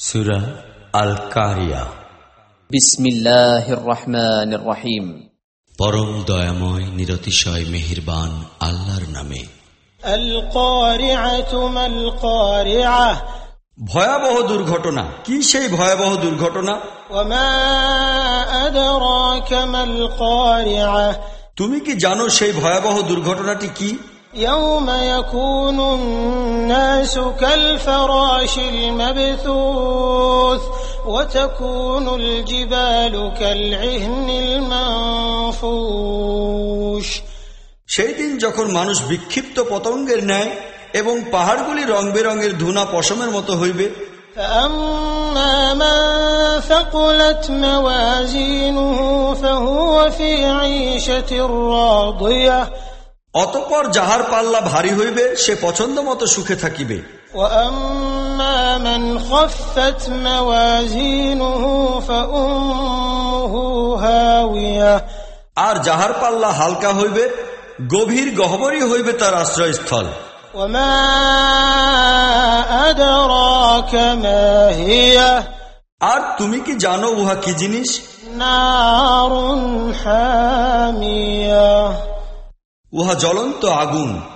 সুরা আল কারিয়া بسم الله الرحمن الرحيم পরম দয়াময় নিরতিশয় মেহেরবান আল্লাহর নামে القارعة ما القارعة ভয়াবহ দুর্ঘটনা কি সেই ভয়াবহ দুর্ঘটনা وما أدراك ما القارعة তুমি কি জানো সেই ভয়াবহ দুর্ঘটনাটি কি يوم يكون الناس كالفراش المبثوث وتكون الجبال كالعهن المنفوش সেই দিন যখন মানুষ বিক্ষিপ্ত পতঙ্গের ন্যায় এবং পাহাড়গুলি রং বেরঙের ধুনা পশমের মতো হইবে فأما من ثقلت موازينه فهو في عيشة راضية অতপর যাহার পাল্লা ভারী হইবে সে পছন্দ মতো সুখে থাকিবে। আর যাহার পাল্লা হালকা হইবে গভীর গহবরই হইবে তার আশ্রয়স্থল। আর তুমি কি জানো উহা কি জিনিস? না উহা জ্বলন্ত আগুন।